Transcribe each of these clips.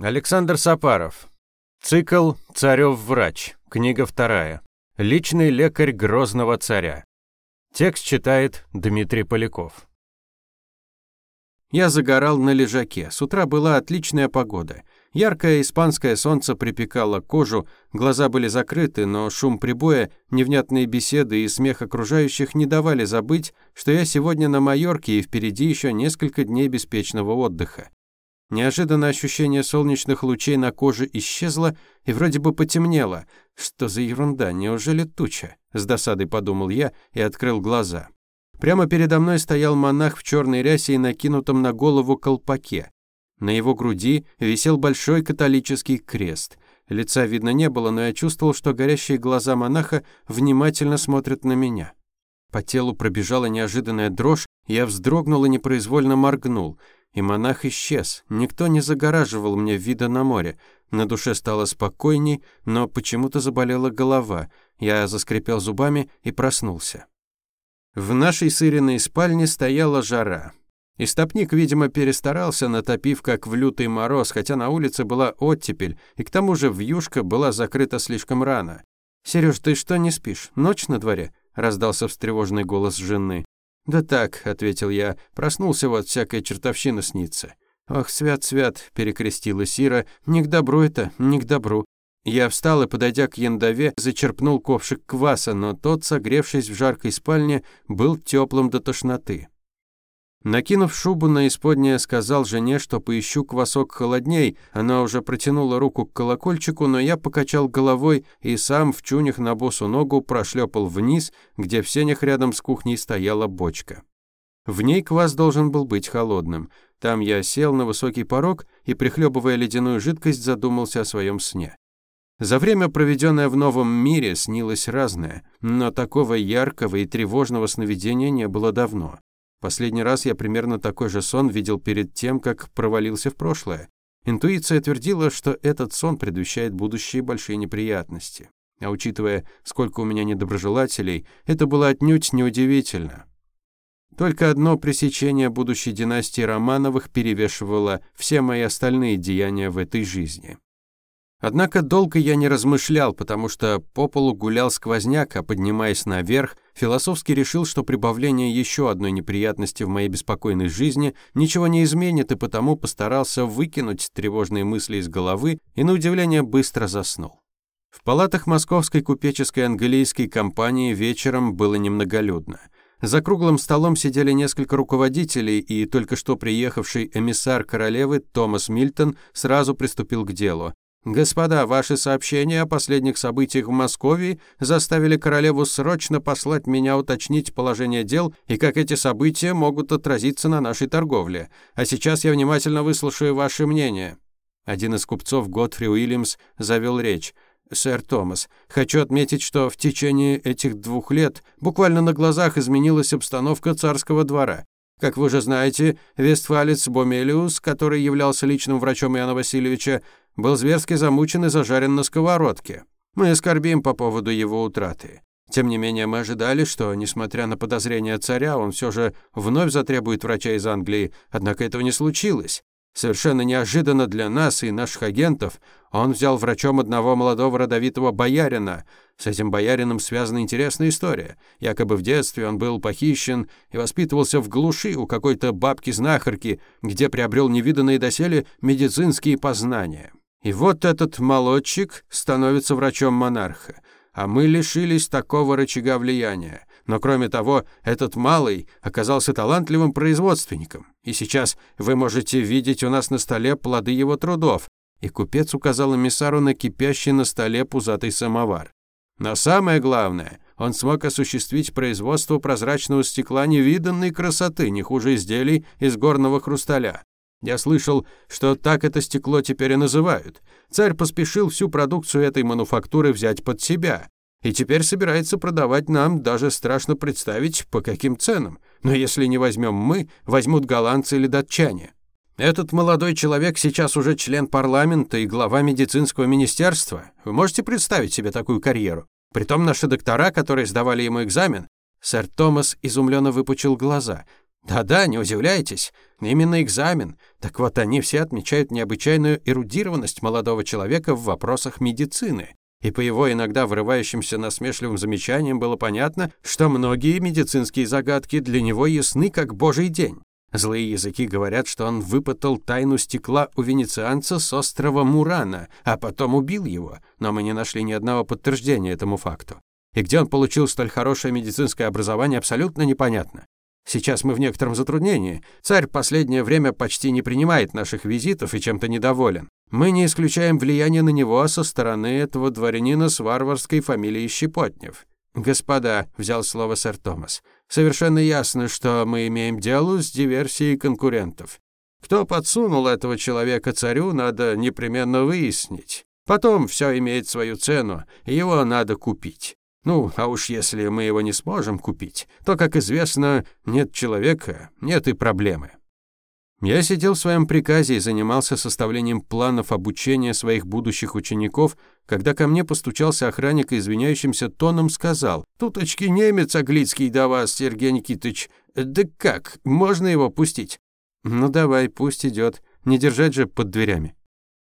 Александр Сапаров. Цикл «Царев врач». Книга вторая. Личный лекарь грозного царя. Текст читает Дмитрий Поляков. Я загорал на лежаке. С утра была отличная погода. Яркое испанское солнце припекало кожу, глаза были закрыты, но шум прибоя, невнятные беседы и смех окружающих не давали забыть, что я сегодня на Майорке и впереди еще несколько дней беспечного отдыха. Неожиданно ощущение солнечных лучей на коже исчезло и вроде бы потемнело. Что за ерунда, неужели туча? С досадой подумал я и открыл глаза. Прямо передо мной стоял монах в черной рясе и накинутом на голову колпаке. На его груди висел большой католический крест. Лица видно не было, но я чувствовал, что горящие глаза монаха внимательно смотрят на меня. По телу пробежала неожиданная дрожь, я вздрогнул и непроизвольно моргнул – и монах исчез. Никто не загораживал мне вида на море. На душе стало спокойней, но почему-то заболела голова. Я заскрипел зубами и проснулся. В нашей сыренной спальне стояла жара. Истопник, видимо, перестарался, натопив как в лютый мороз, хотя на улице была оттепель, и к тому же вьюшка была закрыта слишком рано. «Серёж, ты что не спишь? Ночь на дворе?» — раздался встревоженный голос жены. «Да так», — ответил я, — «проснулся вот, всякая чертовщина снится». «Ох, свят-свят», — перекрестила Сира, — «не к добру это, не к добру». Я встал и, подойдя к яндове, зачерпнул ковшик кваса, но тот, согревшись в жаркой спальне, был теплым до тошноты. Накинув шубу на исподнее, сказал жене, что поищу квасок холодней. Она уже протянула руку к колокольчику, но я покачал головой и сам в чунях на босу ногу прошлепал вниз, где в сенях рядом с кухней стояла бочка. В ней квас должен был быть холодным. Там я сел на высокий порог и, прихлебывая ледяную жидкость, задумался о своем сне. За время, проведенное в новом мире, снилось разное, но такого яркого и тревожного сновидения не было давно. Последний раз я примерно такой же сон видел перед тем, как провалился в прошлое. Интуиция твердила, что этот сон предвещает будущие большие неприятности. А учитывая, сколько у меня недоброжелателей, это было отнюдь неудивительно. Только одно пресечение будущей династии Романовых перевешивало все мои остальные деяния в этой жизни. Однако долго я не размышлял, потому что по полу гулял сквозняк, а поднимаясь наверх, философски решил, что прибавление еще одной неприятности в моей беспокойной жизни ничего не изменит, и потому постарался выкинуть тревожные мысли из головы и, на удивление, быстро заснул. В палатах московской купеческой английской компании вечером было немноголюдно. За круглым столом сидели несколько руководителей, и только что приехавший эмиссар королевы Томас Мильтон сразу приступил к делу. Господа, ваши сообщения о последних событиях в Москве заставили королеву срочно послать меня уточнить положение дел и как эти события могут отразиться на нашей торговле. А сейчас я внимательно выслушаю ваше мнение. Один из купцов, Готфри Уильямс, завел речь. «Сэр Томас, хочу отметить, что в течение этих двух лет буквально на глазах изменилась обстановка царского двора. Как вы уже знаете, вестфалец Бомелиус, который являлся личным врачом Иоанна Васильевича, был зверски замучен и зажарен на сковородке. Мы скорбим по поводу его утраты. Тем не менее, мы ожидали, что, несмотря на подозрения царя, он все же вновь затребует врача из Англии, однако этого не случилось. Совершенно неожиданно для нас и наших агентов он взял врачом одного молодого родовитого боярина. С этим боярином связана интересная история. Якобы в детстве он был похищен и воспитывался в глуши у какой-то бабки-знахарки, где приобрел невиданные доселе медицинские познания. И вот этот молодчик становится врачом монарха, а мы лишились такого рычага влияния. Но кроме того, этот малый оказался талантливым производственником. И сейчас вы можете видеть у нас на столе плоды его трудов. И купец указал эмиссару на кипящий на столе пузатый самовар. Но самое главное, он смог осуществить производство прозрачного стекла невиданной красоты, не хуже изделий из горного хрусталя. Я слышал, что так это стекло теперь и называют. Царь поспешил всю продукцию этой мануфактуры взять под себя. И теперь собирается продавать нам, даже страшно представить, по каким ценам. Но если не возьмем мы, возьмут голландцы или датчане. Этот молодой человек сейчас уже член парламента и глава медицинского министерства. Вы можете представить себе такую карьеру? Притом наши доктора, которые сдавали ему экзамен. Сэр Томас изумленно выпучил глаза. Да-да, не удивляйтесь. Именно экзамен. Так вот, они все отмечают необычайную эрудированность молодого человека в вопросах медицины. И по его иногда вырывающимся насмешливым замечаниям было понятно, что многие медицинские загадки для него ясны как божий день. Злые языки говорят, что он выпытал тайну стекла у венецианца с острова Мурана, а потом убил его, но мы не нашли ни одного подтверждения этому факту. И где он получил столь хорошее медицинское образование, абсолютно непонятно. Сейчас мы в некотором затруднении. Царь последнее время почти не принимает наших визитов и чем-то недоволен. Мы не исключаем влияние на него со стороны этого дворянина с варварской фамилией Щепотнев. «Господа», — взял слово сэр Томас, — «совершенно ясно, что мы имеем дело с диверсией конкурентов. Кто подсунул этого человека царю, надо непременно выяснить. Потом все имеет свою цену, его надо купить. Ну, а уж если мы его не сможем купить, то, как известно, нет человека, нет и проблемы». Я сидел в своем приказе и занимался составлением планов обучения своих будущих учеников, когда ко мне постучался охранник и извиняющимся тоном сказал, «Туточки немец Аглицкий до вас, Сергей Никитович. Да как, можно его пустить?» «Ну давай, пусть идет. Не держать же под дверями».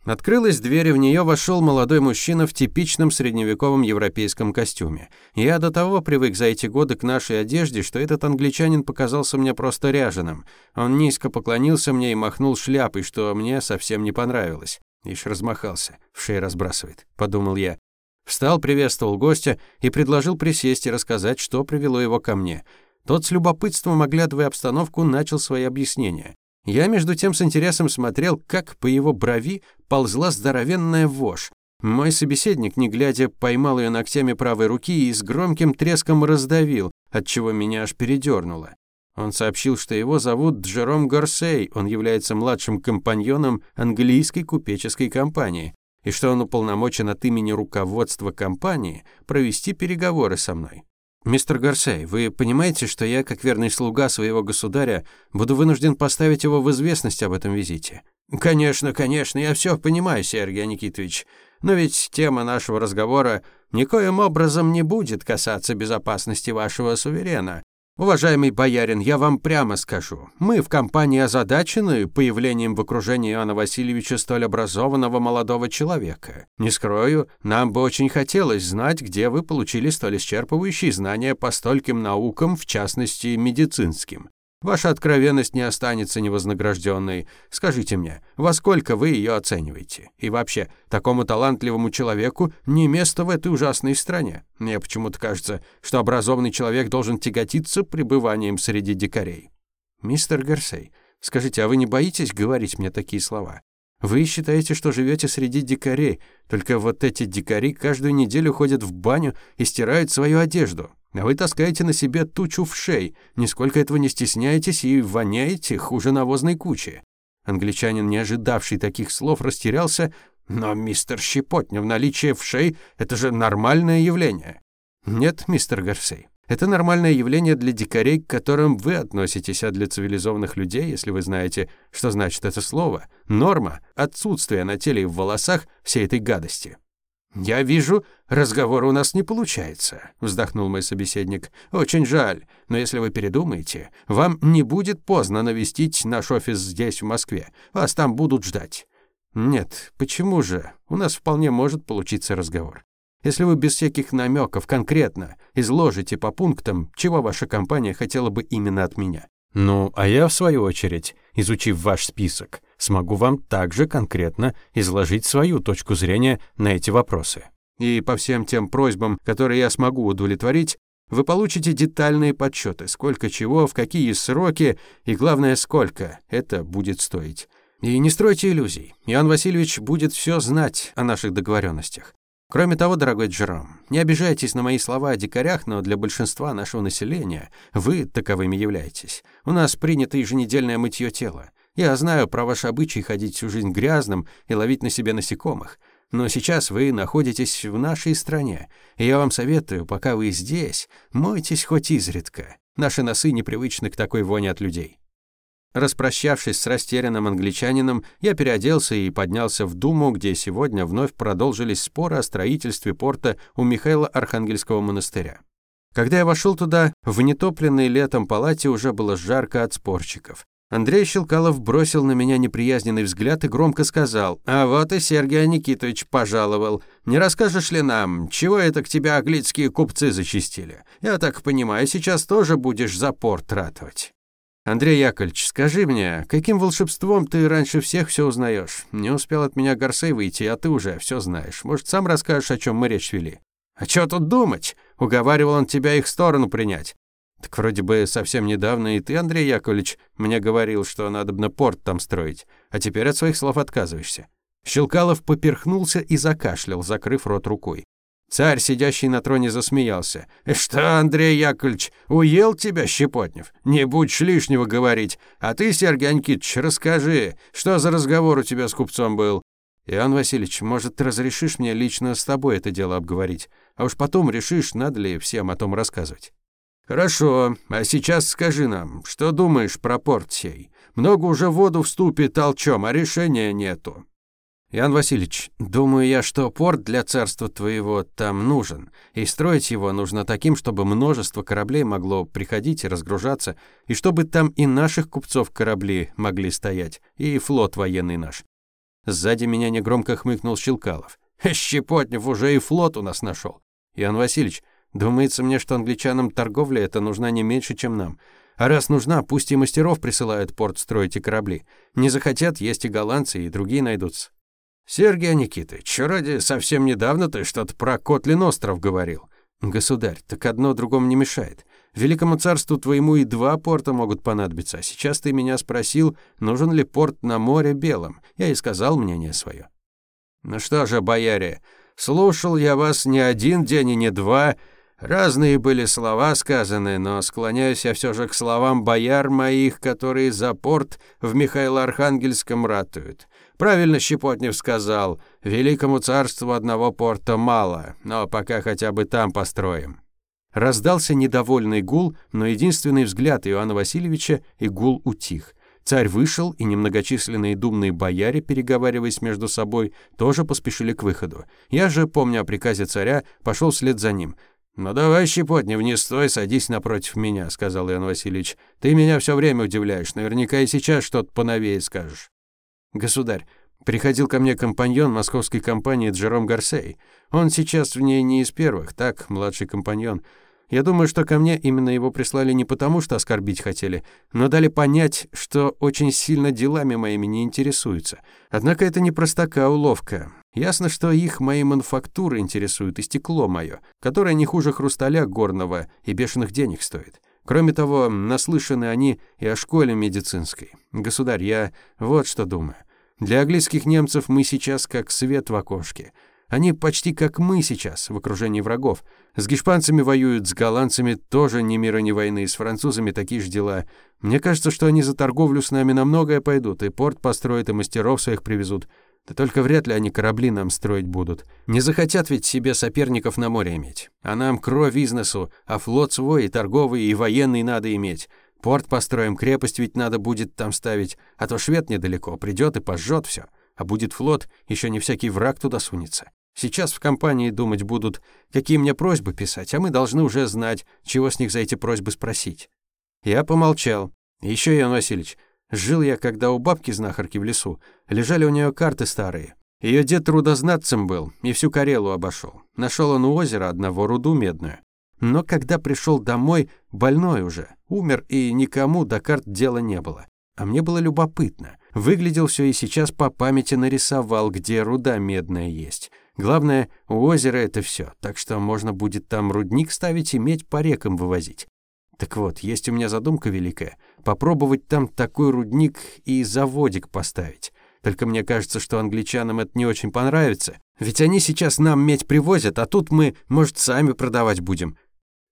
Открылась дверь, в нее вошел молодой мужчина в типичном средневековом европейском костюме. Я до того привык за эти годы к нашей одежде, что этот англичанин показался мне просто ряженым. Он низко поклонился мне и махнул шляпой, что мне совсем не понравилось. Ишь размахался, в шее разбрасывает, подумал я. Встал, приветствовал гостя и предложил присесть и рассказать, что привело его ко мне. Тот с любопытством, оглядывая обстановку, начал свои объяснения. Я, между тем, с интересом смотрел, как по его брови ползла здоровенная вошь. Мой собеседник, не глядя, поймал ее ногтями правой руки и с громким треском раздавил, отчего меня аж передернуло. Он сообщил, что его зовут Джером Горсей, он является младшим компаньоном английской купеческой компании, и что он уполномочен от имени руководства компании провести переговоры со мной. «Мистер Гарсей, вы понимаете, что я, как верный слуга своего государя, буду вынужден поставить его в известность об этом визите?» «Конечно, конечно, я все понимаю, Сергей Никитович. Но ведь тема нашего разговора никоим образом не будет касаться безопасности вашего суверена. Уважаемый боярин, я вам прямо скажу. Мы в компании озадачены появлением в окружении Иоанна Васильевича столь образованного молодого человека. Не скрою, нам бы очень хотелось знать, где вы получили столь исчерпывающие знания по стольким наукам, в частности, медицинским. Ваша откровенность не останется невознагражденной. Скажите мне, во сколько вы ее оцениваете? И вообще, такому талантливому человеку не место в этой ужасной стране. Мне почему-то кажется, что образованный человек должен тяготиться пребыванием среди дикарей. Мистер Гарсей, скажите, а вы не боитесь говорить мне такие слова? Вы считаете, что живете среди дикарей, только вот эти дикари каждую неделю ходят в баню и стирают свою одежду. А вы таскаете на себе тучу вшей, нисколько этого не стесняетесь и воняете хуже навозной кучи. Англичанин, не ожидавший таких слов, растерялся, но мистер Щепотнев, наличие вшей — это же нормальное явление. Нет, мистер Гарсей, это нормальное явление для дикарей, к которым вы относитесь, а для цивилизованных людей, если вы знаете, что значит это слово, норма — отсутствие на теле и в волосах всей этой гадости. «Я вижу, разговор у нас не получается», — вздохнул мой собеседник. «Очень жаль, но если вы передумаете, вам не будет поздно навестить наш офис здесь, в Москве. Вас там будут ждать». «Нет, почему же? У нас вполне может получиться разговор. Если вы без всяких намеков конкретно изложите по пунктам, чего ваша компания хотела бы именно от меня. Ну, а я, в свою очередь, изучив ваш список, смогу вам также конкретно изложить свою точку зрения на эти вопросы. И по всем тем просьбам, которые я смогу удовлетворить, вы получите детальные подсчеты, сколько чего, в какие сроки и, главное, сколько это будет стоить. И не стройте иллюзий. Иоанн Васильевич будет все знать о наших договоренностях. Кроме того, дорогой Джером, не обижайтесь на мои слова о дикарях, но для большинства нашего населения вы таковыми являетесь. У нас принято еженедельное мытье тела. Я знаю про ваш обычай ходить всю жизнь грязным и ловить на себе насекомых. Но сейчас вы находитесь в нашей стране, и я вам советую, пока вы здесь, мойтесь хоть изредка. Наши носы непривычны к такой воне от людей. Распрощавшись с растерянным англичанином, я переоделся и поднялся в Думу, где сегодня вновь продолжились споры о строительстве порта у Михаила Архангельского монастыря. Когда я вошел туда, в нетопленной летом палате уже было жарко от спорщиков. Андрей Щелкалов бросил на меня неприязненный взгляд и громко сказал, «А вот и Сергей Никитович пожаловал. Не расскажешь ли нам, чего это к тебе аглицкие купцы зачистили? Я так понимаю, сейчас тоже будешь за порт ратовать». «Андрей Яковлевич, скажи мне, каким волшебством ты раньше всех все узнаешь? Не успел от меня Горсей выйти, а ты уже все знаешь. Может, сам расскажешь, о чем мы речь вели?» «А что тут думать? Уговаривал он тебя их сторону принять. Так вроде бы совсем недавно и ты, Андрей Яковлевич, мне говорил, что надо бы порт там строить, а теперь от своих слов отказываешься. Щелкалов поперхнулся и закашлял, закрыв рот рукой. Царь, сидящий на троне, засмеялся. «Что, Андрей Яковлевич, уел тебя, Щепотнев? Не будь лишнего говорить. А ты, Сергей Анкитович, расскажи, что за разговор у тебя с купцом был?» «Иоанн Васильевич, может, разрешишь мне лично с тобой это дело обговорить? А уж потом решишь, надо ли всем о том рассказывать». «Хорошо, а сейчас скажи нам, что думаешь про порт сей? Много уже воду в ступе толчем, а решения нету». «Ян Васильевич, думаю я, что порт для царства твоего там нужен, и строить его нужно таким, чтобы множество кораблей могло приходить и разгружаться, и чтобы там и наших купцов корабли могли стоять, и флот военный наш». Сзади меня негромко хмыкнул Щелкалов. «Щепотнев уже и флот у нас нашел. Ян Васильевич, Думается мне, что англичанам торговля это нужна не меньше, чем нам. А раз нужна, пусть и мастеров присылают порт строить и корабли. Не захотят, есть и голландцы, и другие найдутся. Сергей Никитович, ради совсем недавно ты что-то про Котлин остров говорил. Государь, так одно другому не мешает. Великому царству твоему и два порта могут понадобиться. А сейчас ты меня спросил, нужен ли порт на море белом. Я и сказал мнение свое. Ну что же, бояре, слушал я вас не один день и не два, Разные были слова сказаны, но склоняюсь я все же к словам бояр моих, которые за порт в Михаило-Архангельском ратуют. Правильно Щепотнев сказал, великому царству одного порта мало, но пока хотя бы там построим. Раздался недовольный гул, но единственный взгляд Иоанна Васильевича, и гул утих. Царь вышел, и немногочисленные думные бояре, переговариваясь между собой, тоже поспешили к выходу. Я же, помня о приказе царя, пошел вслед за ним — «Ну давай, Щепотнев, не стой, садись напротив меня», — сказал Иоанн Васильевич. «Ты меня все время удивляешь, наверняка и сейчас что-то поновее скажешь». «Государь, приходил ко мне компаньон московской компании Джером Гарсей. Он сейчас в ней не из первых, так, младший компаньон. Я думаю, что ко мне именно его прислали не потому, что оскорбить хотели, но дали понять, что очень сильно делами моими не интересуются. Однако это не простака уловка. Ясно, что их мои мануфактуры интересуют и стекло мое, которое не хуже хрусталя горного и бешеных денег стоит. Кроме того, наслышаны они и о школе медицинской. Государь, я вот что думаю. Для английских немцев мы сейчас как свет в окошке. Они почти как мы сейчас, в окружении врагов. С гешпанцами воюют, с голландцами тоже ни мира, ни войны, с французами такие же дела. Мне кажется, что они за торговлю с нами на многое пойдут, и порт построят, и мастеров своих привезут. Да только вряд ли они корабли нам строить будут. Не захотят ведь себе соперников на море иметь. А нам кровь из а флот свой и торговый, и военный надо иметь. Порт построим, крепость ведь надо будет там ставить, а то швед недалеко, придет и пожжет все. А будет флот, еще не всякий враг туда сунется. Сейчас в компании думать будут, какие мне просьбы писать, а мы должны уже знать, чего с них за эти просьбы спросить. Я помолчал. Еще, Иоанн Васильевич, жил я, когда у бабки-знахарки в лесу. Лежали у нее карты старые. Ее дед трудознатцем был и всю Карелу обошел. Нашел он у озера одного руду медную. Но когда пришел домой, больной уже, умер, и никому до карт дела не было. А мне было любопытно. Выглядел все и сейчас по памяти нарисовал, где руда медная есть. Главное, у озера это все, так что можно будет там рудник ставить и медь по рекам вывозить. Так вот, есть у меня задумка великая — попробовать там такой рудник и заводик поставить. Только мне кажется, что англичанам это не очень понравится, ведь они сейчас нам медь привозят, а тут мы, может, сами продавать будем.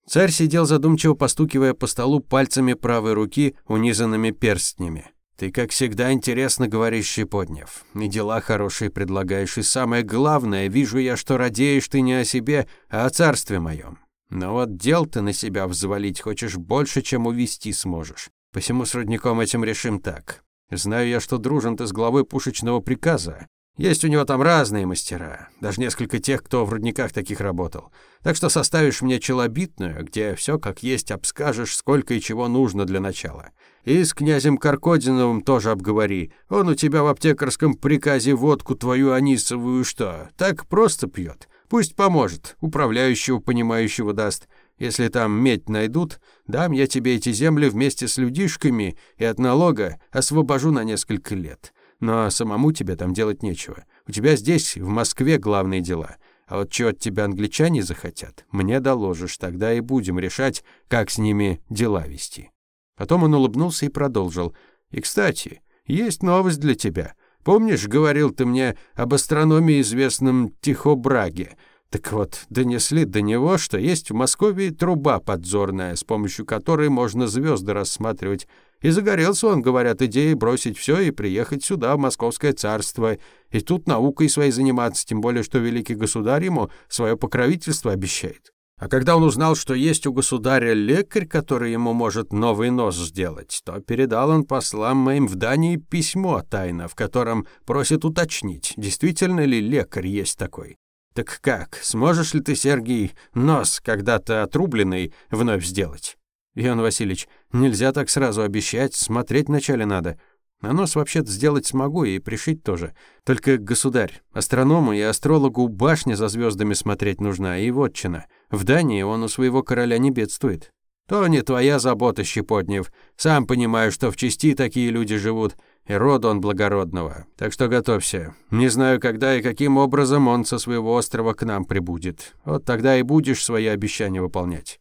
Царь сидел задумчиво, постукивая по столу пальцами правой руки, унизанными перстнями. Ты, как всегда, интересно говоришь, Щепотнев. И дела хорошие предлагаешь, и самое главное, вижу я, что радеешь ты не о себе, а о царстве моем. Но вот дел ты на себя взвалить хочешь больше, чем увести сможешь. Посему с родником этим решим так. Знаю я, что дружен ты с главой пушечного приказа, Есть у него там разные мастера, даже несколько тех, кто в рудниках таких работал. Так что составишь мне челобитную, где все как есть обскажешь, сколько и чего нужно для начала. И с князем Каркодиновым тоже обговори. Он у тебя в аптекарском приказе водку твою анисовую что, так просто пьет. Пусть поможет, управляющего понимающего даст. Если там медь найдут, дам я тебе эти земли вместе с людишками и от налога освобожу на несколько лет. Но самому тебе там делать нечего. У тебя здесь, в Москве, главные дела. А вот чего от тебя англичане захотят, мне доложишь, тогда и будем решать, как с ними дела вести». Потом он улыбнулся и продолжил. «И, кстати, есть новость для тебя. Помнишь, говорил ты мне об астрономии известном Тихобраге? Так вот, донесли до него, что есть в Москве труба подзорная, с помощью которой можно звезды рассматривать. И загорелся он, говорят, идеей бросить все и приехать сюда, в Московское царство, и тут наукой своей заниматься, тем более, что великий государь ему свое покровительство обещает. А когда он узнал, что есть у государя лекарь, который ему может новый нос сделать, то передал он послам моим в Дании письмо тайно, в котором просит уточнить, действительно ли лекарь есть такой. Так как, сможешь ли ты, Сергей, нос, когда-то отрубленный, вновь сделать? Иоанн Васильевич, нельзя так сразу обещать, смотреть вначале надо. А нос вообще-то сделать смогу и пришить тоже. Только, государь, астроному и астрологу башня за звездами смотреть нужна, и вотчина. В Дании он у своего короля не бедствует. То не твоя забота, Щепотнев. Сам понимаю, что в части такие люди живут и род он благородного. Так что готовься. Не знаю, когда и каким образом он со своего острова к нам прибудет. Вот тогда и будешь свои обещания выполнять.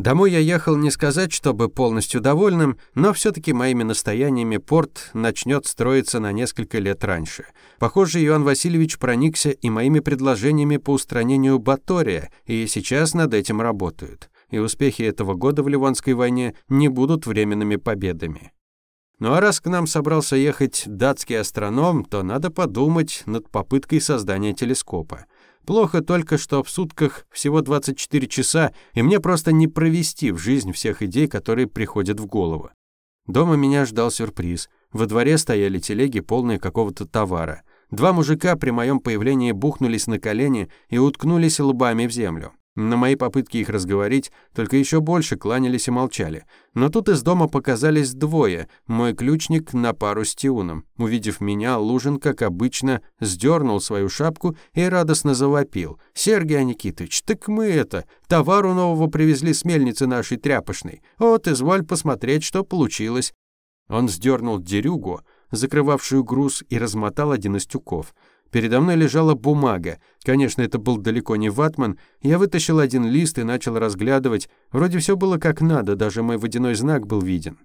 Домой я ехал не сказать, чтобы полностью довольным, но все-таки моими настояниями порт начнет строиться на несколько лет раньше. Похоже, Иоанн Васильевич проникся и моими предложениями по устранению Батория, и сейчас над этим работают. И успехи этого года в Ливонской войне не будут временными победами. Ну а раз к нам собрался ехать датский астроном, то надо подумать над попыткой создания телескопа. Плохо только, что в сутках всего 24 часа, и мне просто не провести в жизнь всех идей, которые приходят в голову. Дома меня ждал сюрприз. Во дворе стояли телеги, полные какого-то товара. Два мужика при моем появлении бухнулись на колени и уткнулись лбами в землю. На мои попытки их разговорить только еще больше кланялись и молчали. Но тут из дома показались двое, мой ключник на пару с Тиуном. Увидев меня, Лужин, как обычно, сдернул свою шапку и радостно завопил. «Сергей Никитович, так мы это, товару нового привезли с мельницы нашей тряпочной. Вот, изволь посмотреть, что получилось». Он сдернул дерюгу, закрывавшую груз, и размотал один из тюков. Передо мной лежала бумага. Конечно, это был далеко не ватман. Я вытащил один лист и начал разглядывать. Вроде все было как надо, даже мой водяной знак был виден.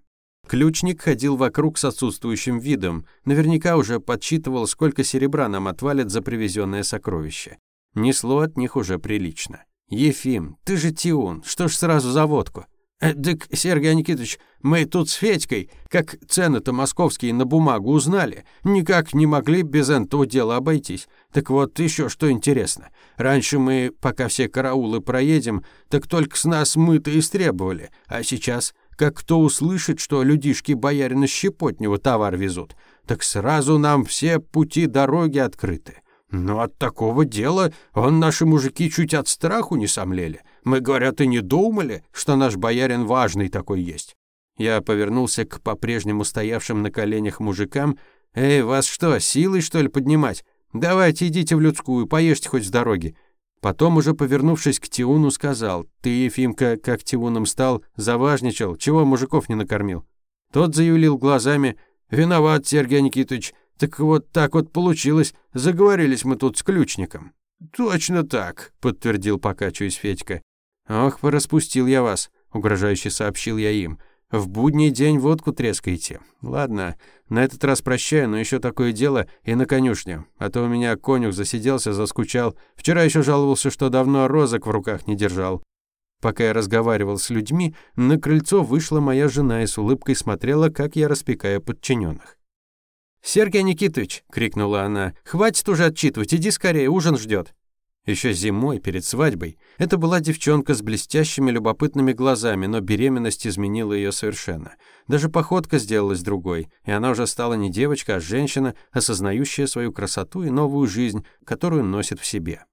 Ключник ходил вокруг с отсутствующим видом. Наверняка уже подсчитывал, сколько серебра нам отвалят за привезенное сокровище. Несло от них уже прилично. «Ефим, ты же Тиун, что ж сразу за водку?» Э, «Так, Сергей Никитович, мы тут с Федькой, как цены-то московские на бумагу узнали, никак не могли без этого дела обойтись. Так вот, еще что интересно. Раньше мы, пока все караулы проедем, так только с нас мы-то истребовали, а сейчас, как кто услышит, что людишки боярина Щепотнего товар везут, так сразу нам все пути дороги открыты. Но от такого дела он наши мужики чуть от страху не сомлели». Мы, говорят, и не думали, что наш боярин важный такой есть. Я повернулся к по-прежнему стоявшим на коленях мужикам. «Эй, вас что, силой, что ли, поднимать? Давайте идите в людскую, поешьте хоть с дороги». Потом, уже повернувшись к Тиуну, сказал, «Ты, Ефимка, как Тиуном стал, заважничал, чего мужиков не накормил?» Тот заюлил глазами, «Виноват, Сергей Никитович, так вот так вот получилось, заговорились мы тут с ключником». «Точно так», — подтвердил, покачиваясь Федька. «Ох, пораспустил я вас», — угрожающе сообщил я им. «В будний день водку трескаете. Ладно, на этот раз прощаю, но еще такое дело и на конюшню. А то у меня конюх засиделся, заскучал. Вчера еще жаловался, что давно розок в руках не держал». Пока я разговаривал с людьми, на крыльцо вышла моя жена и с улыбкой смотрела, как я распекаю подчиненных. «Сергей Никитович!» — крикнула она. «Хватит уже отчитывать, иди скорее, ужин ждет». Еще зимой, перед свадьбой, это была девчонка с блестящими любопытными глазами, но беременность изменила ее совершенно. Даже походка сделалась другой, и она уже стала не девочка, а женщина, осознающая свою красоту и новую жизнь, которую носит в себе.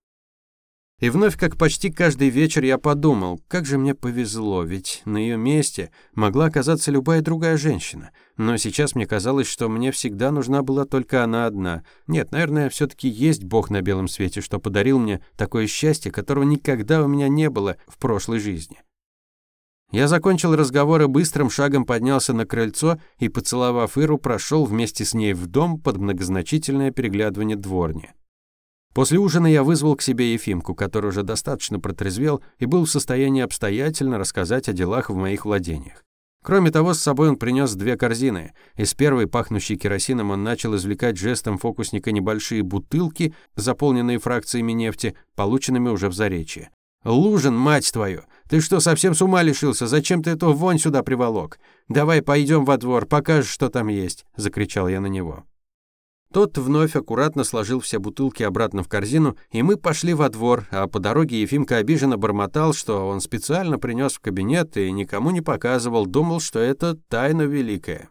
И вновь, как почти каждый вечер, я подумал, как же мне повезло, ведь на ее месте могла оказаться любая другая женщина. Но сейчас мне казалось, что мне всегда нужна была только она одна. Нет, наверное, все таки есть Бог на белом свете, что подарил мне такое счастье, которого никогда у меня не было в прошлой жизни. Я закончил разговор и быстрым шагом поднялся на крыльцо и, поцеловав Иру, прошел вместе с ней в дом под многозначительное переглядывание дворни. После ужина я вызвал к себе Ефимку, который уже достаточно протрезвел и был в состоянии обстоятельно рассказать о делах в моих владениях. Кроме того, с собой он принес две корзины. Из первой, пахнущей керосином, он начал извлекать жестом фокусника небольшие бутылки, заполненные фракциями нефти, полученными уже в Заречье. «Лужин, мать твою! Ты что, совсем с ума лишился? Зачем ты эту вонь сюда приволок? Давай пойдем во двор, покажешь, что там есть!» — закричал я на него. Тот вновь аккуратно сложил все бутылки обратно в корзину, и мы пошли во двор, а по дороге Ефимка обиженно бормотал, что он специально принес в кабинет и никому не показывал, думал, что это тайна великая.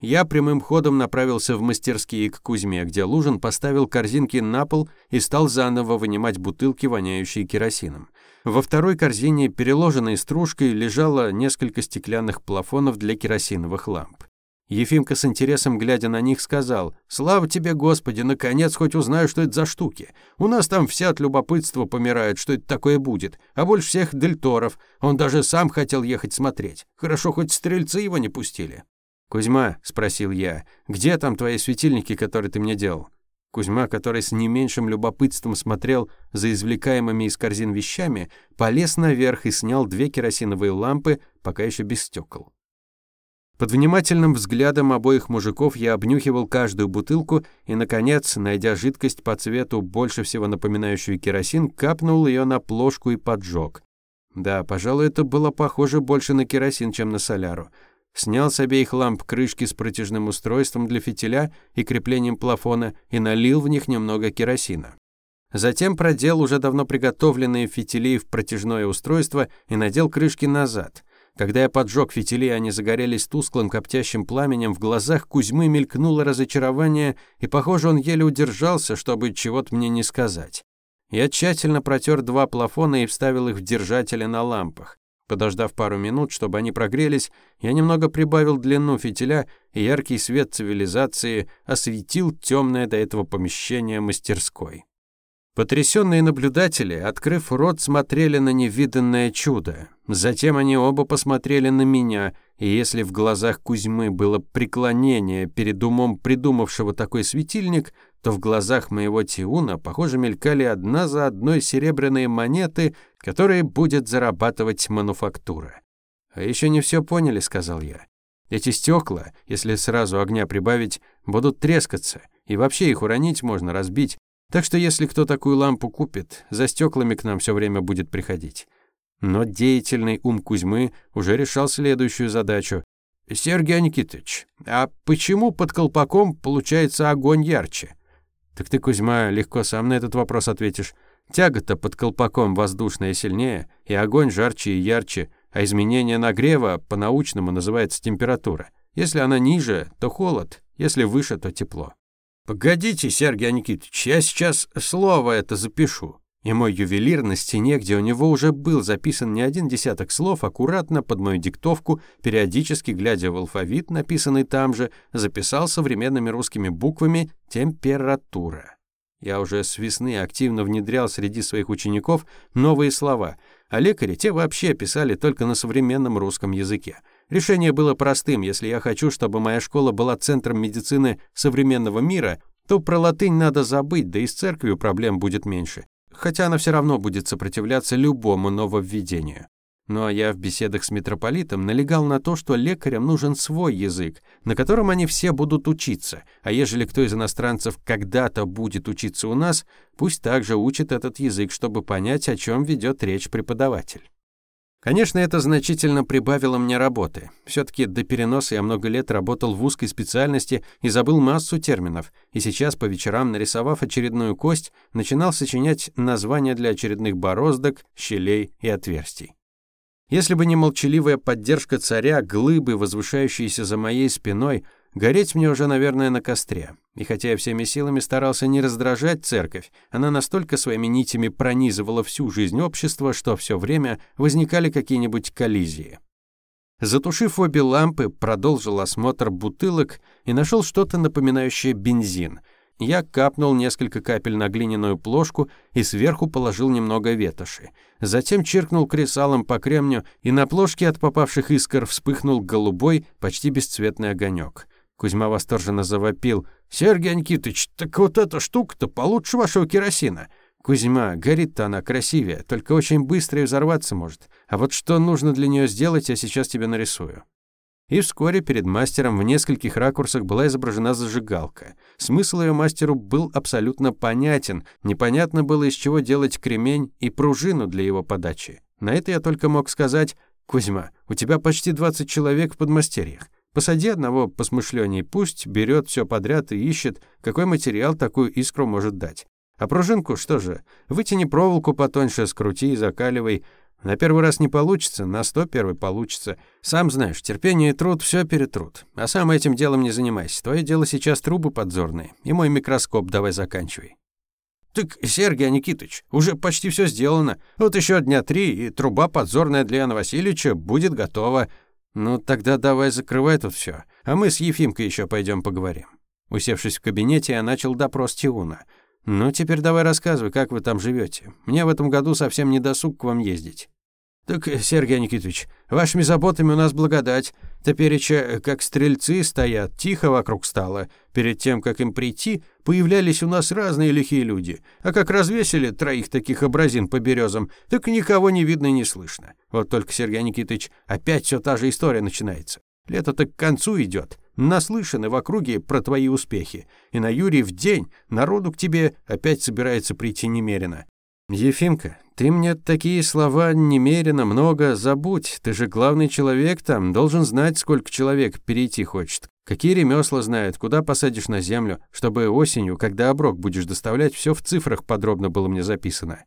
Я прямым ходом направился в мастерские к Кузьме, где Лужин поставил корзинки на пол и стал заново вынимать бутылки, воняющие керосином. Во второй корзине, переложенной стружкой, лежало несколько стеклянных плафонов для керосиновых ламп. Ефимка с интересом, глядя на них, сказал, «Слава тебе, Господи, наконец хоть узнаю, что это за штуки. У нас там все от любопытства помирают, что это такое будет, а больше всех Дельторов. Он даже сам хотел ехать смотреть. Хорошо, хоть стрельцы его не пустили». «Кузьма», — спросил я, — «где там твои светильники, которые ты мне делал?» Кузьма, который с не меньшим любопытством смотрел за извлекаемыми из корзин вещами, полез наверх и снял две керосиновые лампы, пока еще без стекол. Под внимательным взглядом обоих мужиков я обнюхивал каждую бутылку и, наконец, найдя жидкость по цвету, больше всего напоминающую керосин, капнул ее на плошку и поджег. Да, пожалуй, это было похоже больше на керосин, чем на соляру. Снял с обеих ламп крышки с протяжным устройством для фитиля и креплением плафона и налил в них немного керосина. Затем продел уже давно приготовленные фитили в протяжное устройство и надел крышки назад — когда я поджег фитили, они загорелись тусклым коптящим пламенем, в глазах Кузьмы мелькнуло разочарование, и, похоже, он еле удержался, чтобы чего-то мне не сказать. Я тщательно протер два плафона и вставил их в держатели на лампах. Подождав пару минут, чтобы они прогрелись, я немного прибавил длину фитиля, и яркий свет цивилизации осветил темное до этого помещение мастерской. Потрясенные наблюдатели, открыв рот, смотрели на невиданное чудо. Затем они оба посмотрели на меня, и если в глазах Кузьмы было преклонение перед умом придумавшего такой светильник, то в глазах моего Тиуна, похоже, мелькали одна за одной серебряные монеты, которые будет зарабатывать мануфактура. «А еще не все поняли», — сказал я. «Эти стекла, если сразу огня прибавить, будут трескаться, и вообще их уронить можно, разбить, так что если кто такую лампу купит, за стеклами к нам все время будет приходить. Но деятельный ум Кузьмы уже решал следующую задачу. «Сергей Никитич, а почему под колпаком получается огонь ярче?» «Так ты, Кузьма, легко сам на этот вопрос ответишь. Тяга-то под колпаком воздушная сильнее, и огонь жарче и ярче, а изменение нагрева по-научному называется температура. Если она ниже, то холод, если выше, то тепло. «Погодите, Сергей Никитич, я сейчас слово это запишу». И мой ювелир на стене, где у него уже был записан не один десяток слов, аккуратно под мою диктовку, периодически глядя в алфавит, написанный там же, записал современными русскими буквами «температура». Я уже с весны активно внедрял среди своих учеников новые слова, а лекари те вообще писали только на современном русском языке. Решение было простым. Если я хочу, чтобы моя школа была центром медицины современного мира, то про латынь надо забыть, да и с церковью проблем будет меньше. Хотя она все равно будет сопротивляться любому нововведению. Ну а я в беседах с митрополитом налегал на то, что лекарям нужен свой язык, на котором они все будут учиться, а ежели кто из иностранцев когда-то будет учиться у нас, пусть также учит этот язык, чтобы понять, о чем ведет речь преподаватель. Конечно, это значительно прибавило мне работы. все таки до переноса я много лет работал в узкой специальности и забыл массу терминов, и сейчас по вечерам, нарисовав очередную кость, начинал сочинять названия для очередных бороздок, щелей и отверстий. Если бы не молчаливая поддержка царя, глыбы, возвышающиеся за моей спиной, гореть мне уже, наверное, на костре. И хотя я всеми силами старался не раздражать церковь, она настолько своими нитями пронизывала всю жизнь общества, что все время возникали какие-нибудь коллизии. Затушив обе лампы, продолжил осмотр бутылок и нашел что-то напоминающее бензин. Я капнул несколько капель на глиняную плошку и сверху положил немного ветоши. Затем чиркнул кресалом по кремню, и на плошке от попавших искр вспыхнул голубой, почти бесцветный огонек. Кузьма восторженно завопил. «Сергей Никитыч, так вот эта штука-то получше вашего керосина!» «Кузьма, горит-то она красивее, только очень быстро и взорваться может. А вот что нужно для нее сделать, я сейчас тебе нарисую». И вскоре перед мастером в нескольких ракурсах была изображена зажигалка. Смысл ее мастеру был абсолютно понятен. Непонятно было, из чего делать кремень и пружину для его подачи. На это я только мог сказать, «Кузьма, у тебя почти 20 человек в подмастерьях. Посади одного посмышленней, пусть берет все подряд и ищет, какой материал такую искру может дать. А пружинку что же? Вытяни проволоку потоньше, скрути и закаливай. На первый раз не получится, на сто первый получится. Сам знаешь, терпение и труд все перетрут. А сам этим делом не занимайся. Твое дело сейчас трубы подзорные. И мой микроскоп давай заканчивай. Так, Сергей Никитыч, уже почти все сделано. Вот еще дня три, и труба подзорная для Яна Васильевича будет готова. «Ну, тогда давай закрывай тут все, а мы с Ефимкой еще пойдем поговорим». Усевшись в кабинете, я начал допрос Тиуна. «Ну, теперь давай рассказывай, как вы там живете. Мне в этом году совсем не досуг к вам ездить». «Так, Сергей Никитович, вашими заботами у нас благодать. Тепереча, как стрельцы стоят, тихо вокруг стало. Перед тем, как им прийти, появлялись у нас разные лихие люди. А как развесили троих таких образин по березам, так никого не видно и не слышно. Вот только, Сергей Никитович, опять все та же история начинается. Лето-то к концу идет. Наслышаны в округе про твои успехи. И на Юрий в день народу к тебе опять собирается прийти немерено. Ефимка, ты мне такие слова немерено много забудь. Ты же главный человек там, должен знать, сколько человек перейти хочет. Какие ремесла знает, куда посадишь на землю, чтобы осенью, когда оброк будешь доставлять, все в цифрах подробно было мне записано.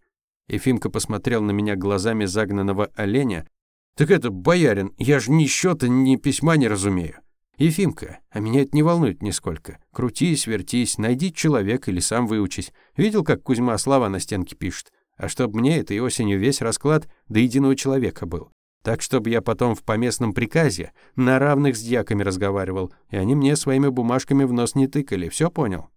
Ефимка посмотрел на меня глазами загнанного оленя. Так это, боярин, я ж ни счета, ни письма не разумею. Ефимка, а меня это не волнует нисколько. Крутись, вертись, найди человека или сам выучись. Видел, как Кузьма слова на стенке пишет? А чтоб мне этой осенью весь расклад до единого человека был. Так, чтобы я потом в поместном приказе на равных с дьяками разговаривал, и они мне своими бумажками в нос не тыкали. Все понял?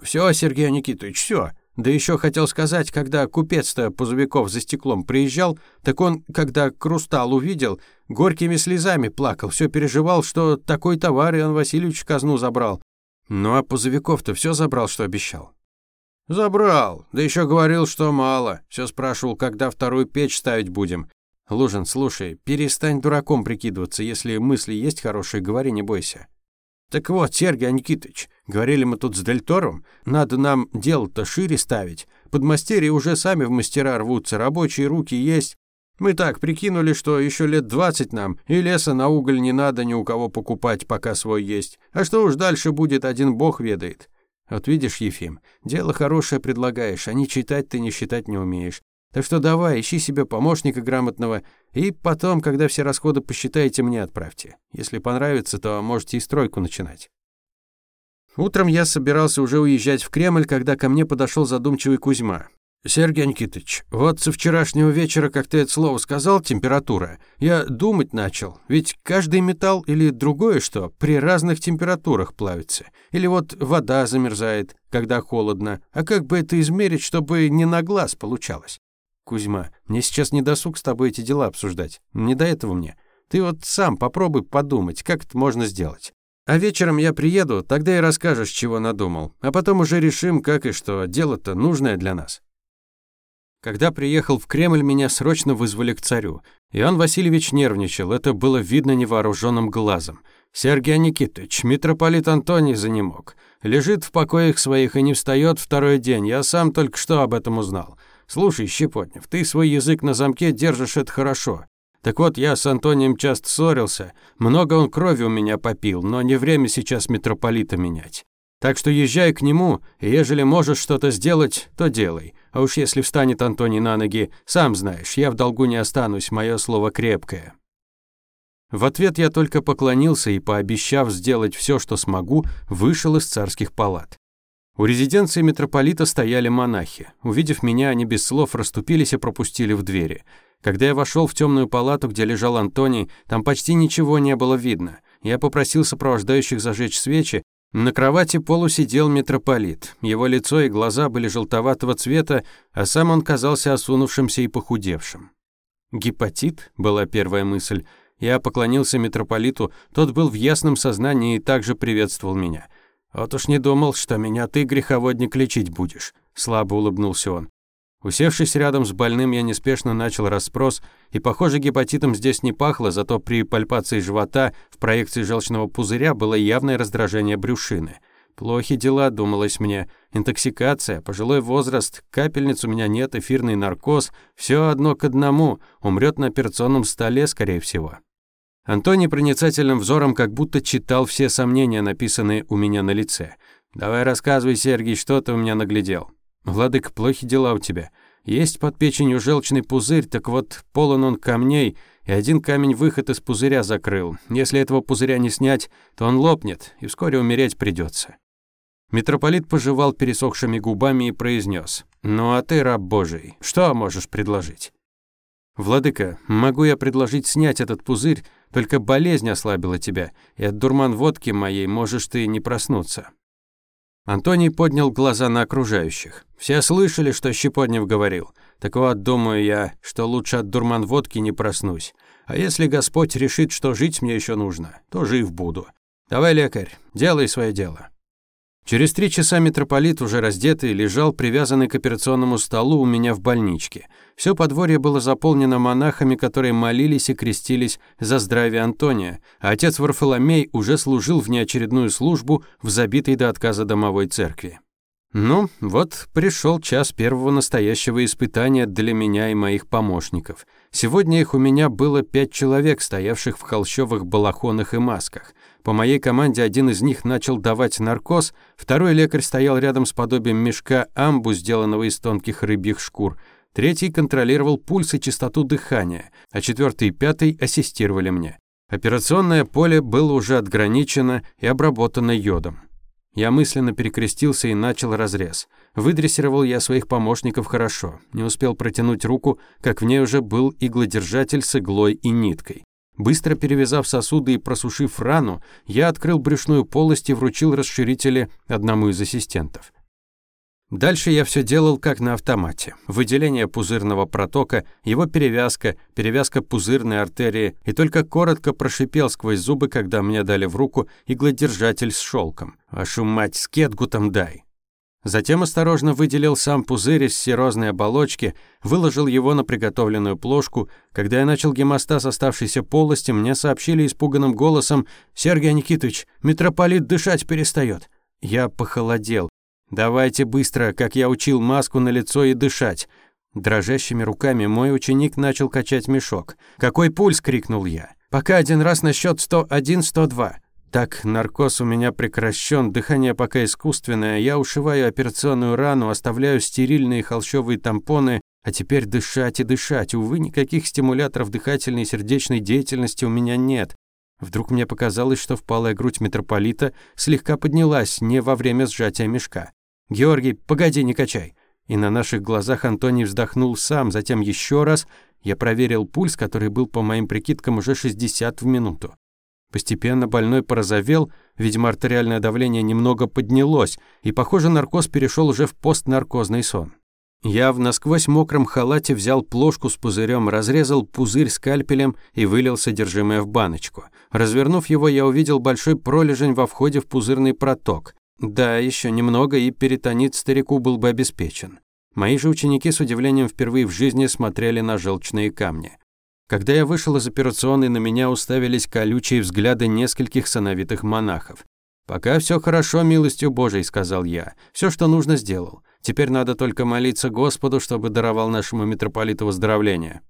Все, Сергей Никитович, все. Да еще хотел сказать, когда купец-то Пузовиков за стеклом приезжал, так он, когда Крустал увидел, горькими слезами плакал, все переживал, что такой товар Иоанн Васильевич казну забрал. Ну а Пузовиков-то все забрал, что обещал. «Забрал. Да еще говорил, что мало. Все спрашивал, когда вторую печь ставить будем. Лужин, слушай, перестань дураком прикидываться. Если мысли есть хорошие, говори, не бойся». «Так вот, Сергей Никитович, говорили мы тут с Дельтором, надо нам дело-то шире ставить. Подмастерья уже сами в мастера рвутся, рабочие руки есть. Мы так прикинули, что еще лет двадцать нам, и леса на уголь не надо ни у кого покупать, пока свой есть. А что уж дальше будет, один бог ведает. Вот видишь, Ефим, дело хорошее предлагаешь, а не читать ты не считать не умеешь. Так что давай, ищи себе помощника грамотного, и потом, когда все расходы посчитаете, мне отправьте. Если понравится, то можете и стройку начинать. Утром я собирался уже уезжать в Кремль, когда ко мне подошел задумчивый Кузьма. «Сергей Никитович, вот со вчерашнего вечера, как ты это слово сказал, температура, я думать начал. Ведь каждый металл или другое что при разных температурах плавится. Или вот вода замерзает, когда холодно. А как бы это измерить, чтобы не на глаз получалось? Кузьма, мне сейчас не досуг с тобой эти дела обсуждать. Не до этого мне. Ты вот сам попробуй подумать, как это можно сделать. А вечером я приеду, тогда и расскажешь, чего надумал. А потом уже решим, как и что. Дело-то нужное для нас. Когда приехал в Кремль, меня срочно вызвали к царю. Иоанн Васильевич нервничал, это было видно невооруженным глазом. Сергей Никитович, митрополит Антоний занемог. Лежит в покоях своих и не встает второй день. Я сам только что об этом узнал. Слушай, Щепотнев, ты свой язык на замке держишь это хорошо. Так вот, я с Антонием часто ссорился, много он крови у меня попил, но не время сейчас митрополита менять. Так что езжай к нему, и ежели можешь что-то сделать, то делай. А уж если встанет Антоний на ноги, сам знаешь, я в долгу не останусь, мое слово крепкое». В ответ я только поклонился и, пообещав сделать все, что смогу, вышел из царских палат. У резиденции митрополита стояли монахи. Увидев меня, они без слов расступились и пропустили в двери. Когда я вошел в темную палату, где лежал Антоний, там почти ничего не было видно. Я попросил сопровождающих зажечь свечи, на кровати полу сидел митрополит. Его лицо и глаза были желтоватого цвета, а сам он казался осунувшимся и похудевшим. «Гепатит?» — была первая мысль. Я поклонился митрополиту, тот был в ясном сознании и также приветствовал меня. «Вот уж не думал, что меня ты, греховодник, лечить будешь», — слабо улыбнулся он. Усевшись рядом с больным, я неспешно начал расспрос, и, похоже, гепатитом здесь не пахло, зато при пальпации живота в проекции желчного пузыря было явное раздражение брюшины. Плохи дела, думалось мне. Интоксикация, пожилой возраст, капельниц у меня нет, эфирный наркоз. Все одно к одному. Умрет на операционном столе, скорее всего. Антоний проницательным взором как будто читал все сомнения, написанные у меня на лице. «Давай рассказывай, Сергей, что ты у меня наглядел?» «Владык, плохи дела у тебя. Есть под печенью желчный пузырь, так вот полон он камней, и один камень выход из пузыря закрыл. Если этого пузыря не снять, то он лопнет, и вскоре умереть придется. Митрополит пожевал пересохшими губами и произнес: «Ну а ты, раб Божий, что можешь предложить?» «Владыка, могу я предложить снять этот пузырь, только болезнь ослабила тебя, и от дурман водки моей можешь ты не проснуться». Антоний поднял глаза на окружающих. Все слышали, что Щепотнев говорил. Так вот, думаю я, что лучше от дурман водки не проснусь. А если Господь решит, что жить мне еще нужно, то жив буду. Давай, лекарь, делай свое дело. Через три часа митрополит, уже раздетый, лежал привязанный к операционному столу у меня в больничке. Все подворье было заполнено монахами, которые молились и крестились за здравие Антония, а отец Варфоломей уже служил внеочередную службу в забитой до отказа домовой церкви. Ну, вот пришел час первого настоящего испытания для меня и моих помощников. Сегодня их у меня было пять человек, стоявших в холщовых балахонах и масках. По моей команде один из них начал давать наркоз, второй лекарь стоял рядом с подобием мешка амбу, сделанного из тонких рыбьих шкур, третий контролировал пульс и частоту дыхания, а четвертый и пятый ассистировали мне. Операционное поле было уже отграничено и обработано йодом. Я мысленно перекрестился и начал разрез. Выдрессировал я своих помощников хорошо. Не успел протянуть руку, как в ней уже был иглодержатель с иглой и ниткой. Быстро перевязав сосуды и просушив рану, я открыл брюшную полость и вручил расширители одному из ассистентов. Дальше я все делал как на автомате. Выделение пузырного протока, его перевязка, перевязка пузырной артерии и только коротко прошипел сквозь зубы, когда мне дали в руку иглодержатель с шелком. «Вашу мать, скетгу там дай!» Затем осторожно выделил сам пузырь из серозной оболочки, выложил его на приготовленную плошку. Когда я начал гемостаз оставшейся полости, мне сообщили испуганным голосом «Сергей Никитович, митрополит дышать перестает». Я похолодел. «Давайте быстро, как я учил, маску на лицо и дышать». Дрожащими руками мой ученик начал качать мешок. «Какой пульс?» — крикнул я. «Пока один раз на счет 101-102». Так, наркоз у меня прекращен, дыхание пока искусственное, я ушиваю операционную рану, оставляю стерильные холщовые тампоны, а теперь дышать и дышать. Увы, никаких стимуляторов дыхательной и сердечной деятельности у меня нет. Вдруг мне показалось, что впалая грудь митрополита слегка поднялась не во время сжатия мешка. «Георгий, погоди, не качай!» И на наших глазах Антоний вздохнул сам, затем еще раз. Я проверил пульс, который был, по моим прикидкам, уже 60 в минуту. Постепенно больной порозовел, видимо, артериальное давление немного поднялось, и, похоже, наркоз перешел уже в постнаркозный сон. Я в насквозь мокром халате взял плошку с пузырем, разрезал пузырь скальпелем и вылил содержимое в баночку. Развернув его, я увидел большой пролежень во входе в пузырный проток. Да, еще немного, и перитонит старику был бы обеспечен. Мои же ученики с удивлением впервые в жизни смотрели на желчные камни. Когда я вышел из операционной, на меня уставились колючие взгляды нескольких сановитых монахов. «Пока все хорошо, милостью Божией», — сказал я. Все, что нужно, сделал. Теперь надо только молиться Господу, чтобы даровал нашему митрополиту выздоровление».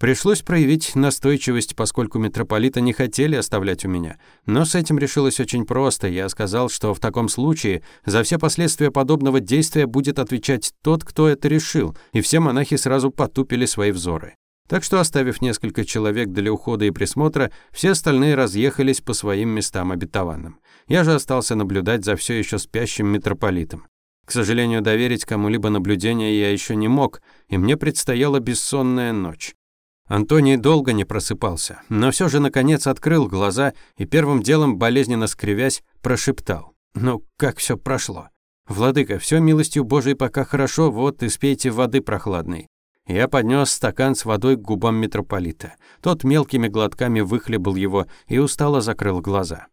Пришлось проявить настойчивость, поскольку митрополита не хотели оставлять у меня. Но с этим решилось очень просто. Я сказал, что в таком случае за все последствия подобного действия будет отвечать тот, кто это решил, и все монахи сразу потупили свои взоры. Так что, оставив несколько человек для ухода и присмотра, все остальные разъехались по своим местам обетованным. Я же остался наблюдать за все еще спящим митрополитом. К сожалению, доверить кому-либо наблюдение я еще не мог, и мне предстояла бессонная ночь. Антоний долго не просыпался, но все же наконец открыл глаза и первым делом, болезненно скривясь, прошептал. «Ну, как все прошло?» «Владыка, все милостью Божией пока хорошо, вот и спейте воды прохладной». Я поднес стакан с водой к губам митрополита. Тот мелкими глотками выхлебал его и устало закрыл глаза.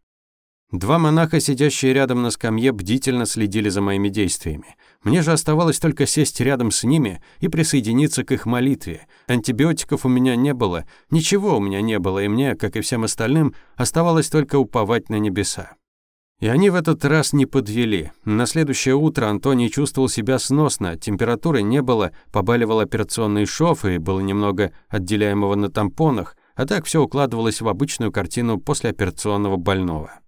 Два монаха, сидящие рядом на скамье, бдительно следили за моими действиями. Мне же оставалось только сесть рядом с ними и присоединиться к их молитве. Антибиотиков у меня не было, ничего у меня не было, и мне, как и всем остальным, оставалось только уповать на небеса. И они в этот раз не подвели. На следующее утро Антоний чувствовал себя сносно, температуры не было, побаливал операционный шов и было немного отделяемого на тампонах, а так все укладывалось в обычную картину послеоперационного больного.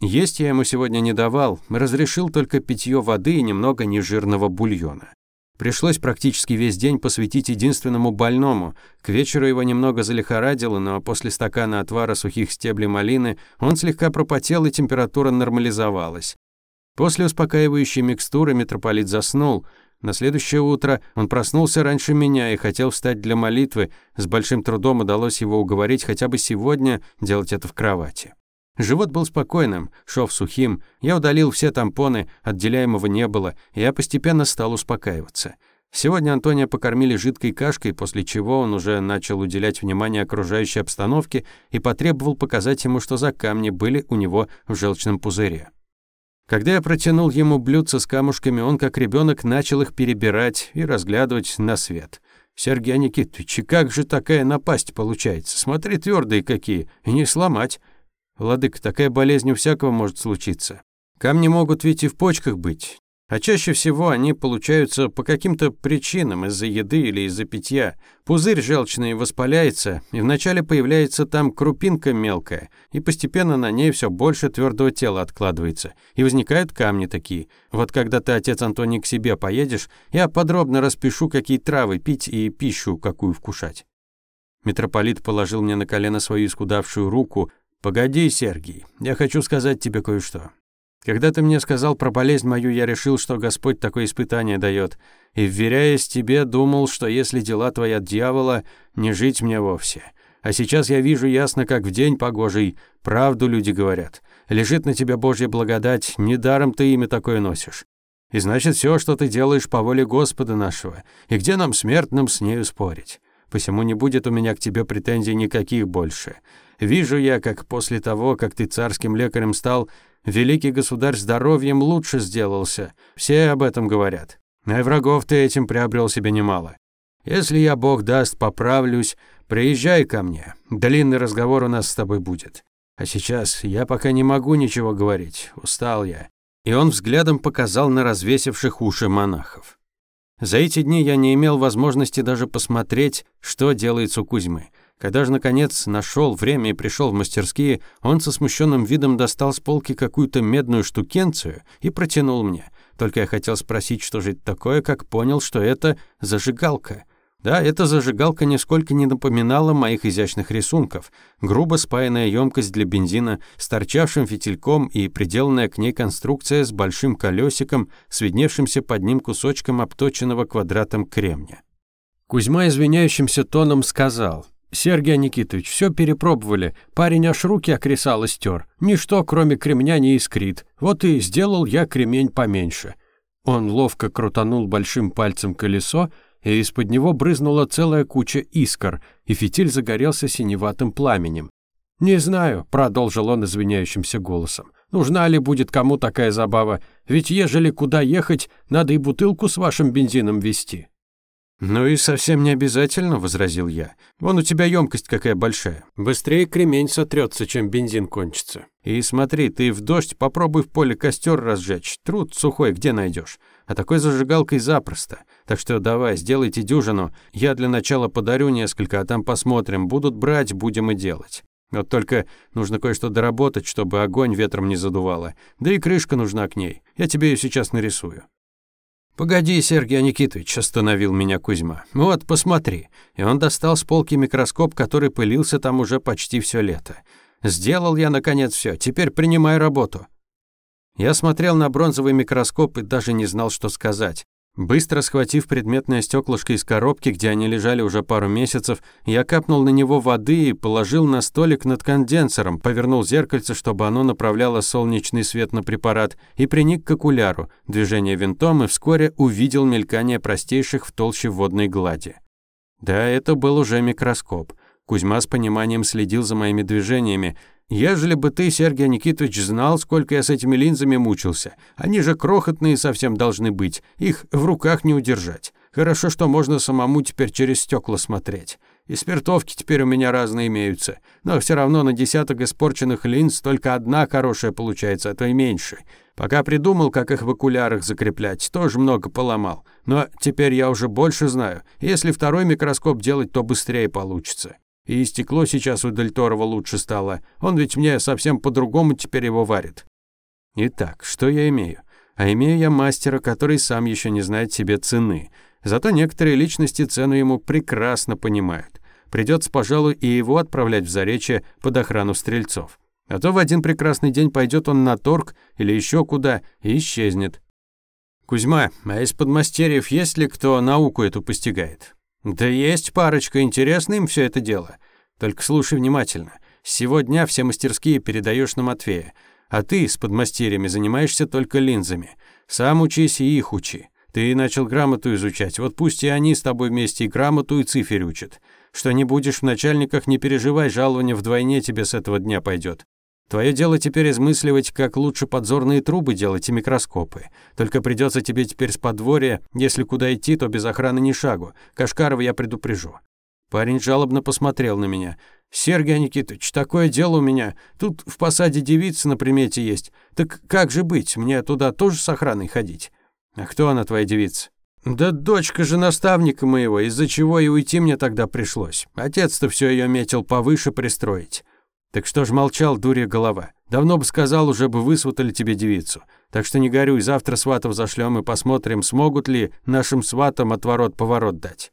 Есть я ему сегодня не давал, разрешил только питье воды и немного нежирного бульона. Пришлось практически весь день посвятить единственному больному. К вечеру его немного залихорадило, но после стакана отвара сухих стеблей малины он слегка пропотел и температура нормализовалась. После успокаивающей микстуры митрополит заснул. На следующее утро он проснулся раньше меня и хотел встать для молитвы. С большим трудом удалось его уговорить хотя бы сегодня делать это в кровати. Живот был спокойным, шов сухим, я удалил все тампоны, отделяемого не было, и я постепенно стал успокаиваться. Сегодня Антония покормили жидкой кашкой, после чего он уже начал уделять внимание окружающей обстановке и потребовал показать ему, что за камни были у него в желчном пузыре. Когда я протянул ему блюдце с камушками, он, как ребенок, начал их перебирать и разглядывать на свет. «Сергей Никитович, как же такая напасть получается? Смотри, твердые какие, и не сломать». Владык, такая болезнь у всякого может случиться. Камни могут ведь и в почках быть. А чаще всего они получаются по каким-то причинам, из-за еды или из-за питья. Пузырь желчный воспаляется, и вначале появляется там крупинка мелкая, и постепенно на ней все больше твердого тела откладывается, и возникают камни такие. Вот когда ты, отец Антоний, к себе поедешь, я подробно распишу, какие травы пить и пищу какую вкушать. Митрополит положил мне на колено свою искудавшую руку, «Погоди, Сергий, я хочу сказать тебе кое-что. Когда ты мне сказал про болезнь мою, я решил, что Господь такое испытание дает, и, вверяясь тебе, думал, что если дела твои от дьявола, не жить мне вовсе. А сейчас я вижу ясно, как в день погожий, правду люди говорят. Лежит на тебе Божья благодать, недаром ты имя такое носишь. И значит, все, что ты делаешь по воле Господа нашего, и где нам, смертным, с нею спорить? Посему не будет у меня к тебе претензий никаких больше. Вижу я, как после того, как ты царским лекарем стал, великий государь здоровьем лучше сделался. Все об этом говорят. А и врагов ты этим приобрел себе немало. Если я, Бог даст, поправлюсь, приезжай ко мне. Длинный разговор у нас с тобой будет. А сейчас я пока не могу ничего говорить. Устал я. И он взглядом показал на развесивших уши монахов. За эти дни я не имел возможности даже посмотреть, что делается у Кузьмы. Когда же, наконец, нашел время и пришел в мастерские, он со смущенным видом достал с полки какую-то медную штукенцию и протянул мне. Только я хотел спросить, что же это такое, как понял, что это зажигалка. Да, эта зажигалка нисколько не напоминала моих изящных рисунков. Грубо спаянная емкость для бензина с торчавшим фитильком и приделанная к ней конструкция с большим колесиком, с видневшимся под ним кусочком обточенного квадратом кремня. Кузьма извиняющимся тоном сказал, «Сергей Никитович, все перепробовали. Парень аж руки и стер. Ничто, кроме кремня, не искрит. Вот и сделал я кремень поменьше». Он ловко крутанул большим пальцем колесо, и из-под него брызнула целая куча искр, и фитиль загорелся синеватым пламенем. «Не знаю», — продолжил он извиняющимся голосом, «нужна ли будет кому такая забава, ведь ежели куда ехать, надо и бутылку с вашим бензином везти». «Ну и совсем не обязательно», — возразил я. «Вон у тебя емкость какая большая. Быстрее кремень сотрется, чем бензин кончится. И смотри, ты в дождь попробуй в поле костер разжечь. Труд сухой где найдешь? А такой зажигалкой запросто. Так что давай, сделайте дюжину. Я для начала подарю несколько, а там посмотрим. Будут брать, будем и делать». Вот только нужно кое-что доработать, чтобы огонь ветром не задувало. Да и крышка нужна к ней. Я тебе ее сейчас нарисую. «Погоди, Сергей Никитович», – остановил меня Кузьма. «Вот, посмотри». И он достал с полки микроскоп, который пылился там уже почти все лето. «Сделал я, наконец, все. Теперь принимай работу». Я смотрел на бронзовый микроскоп и даже не знал, что сказать. Быстро схватив предметное стеклышко из коробки, где они лежали уже пару месяцев, я капнул на него воды и положил на столик над конденсером, повернул зеркальце, чтобы оно направляло солнечный свет на препарат, и приник к окуляру, движение винтом, и вскоре увидел мелькание простейших в толще водной глади. Да, это был уже микроскоп. Кузьма с пониманием следил за моими движениями, Ежели бы ты, Сергей Никитович, знал, сколько я с этими линзами мучился. Они же крохотные совсем должны быть, их в руках не удержать. Хорошо, что можно самому теперь через стекла смотреть. И спиртовки теперь у меня разные имеются. Но все равно на десяток испорченных линз только одна хорошая получается, а то и меньше. Пока придумал, как их в окулярах закреплять, тоже много поломал. Но теперь я уже больше знаю. Если второй микроскоп делать, то быстрее получится. И стекло сейчас у Дельторова лучше стало. Он ведь мне совсем по-другому теперь его варит. Итак, что я имею? А имею я мастера, который сам еще не знает себе цены. Зато некоторые личности цену ему прекрасно понимают. Придется, пожалуй, и его отправлять в Заречье под охрану стрельцов. А то в один прекрасный день пойдет он на торг или еще куда и исчезнет. Кузьма, а из подмастерьев есть ли кто науку эту постигает? Да есть парочка, интересно им все это дело. Только слушай внимательно. С сего дня все мастерские передаешь на Матвея, а ты с подмастерьями занимаешься только линзами. Сам учись и их учи. Ты начал грамоту изучать, вот пусть и они с тобой вместе и грамоту, и цифер учат. Что не будешь в начальниках, не переживай, жалование вдвойне тебе с этого дня пойдет. Твое дело теперь измысливать, как лучше подзорные трубы делать и микроскопы. Только придется тебе теперь с подворья, если куда идти, то без охраны ни шагу. Кашкарова я предупрежу». Парень жалобно посмотрел на меня. «Сергей Никитович, такое дело у меня. Тут в посаде девица на примете есть. Так как же быть? Мне туда тоже с охраной ходить?» «А кто она, твоя девица?» «Да дочка же наставника моего, из-за чего и уйти мне тогда пришлось. Отец-то все ее метил повыше пристроить. Так что ж молчал, дурья голова? Давно бы сказал, уже бы высватали тебе девицу. Так что не горюй, завтра сватов зашлем и посмотрим, смогут ли нашим сватам отворот-поворот дать.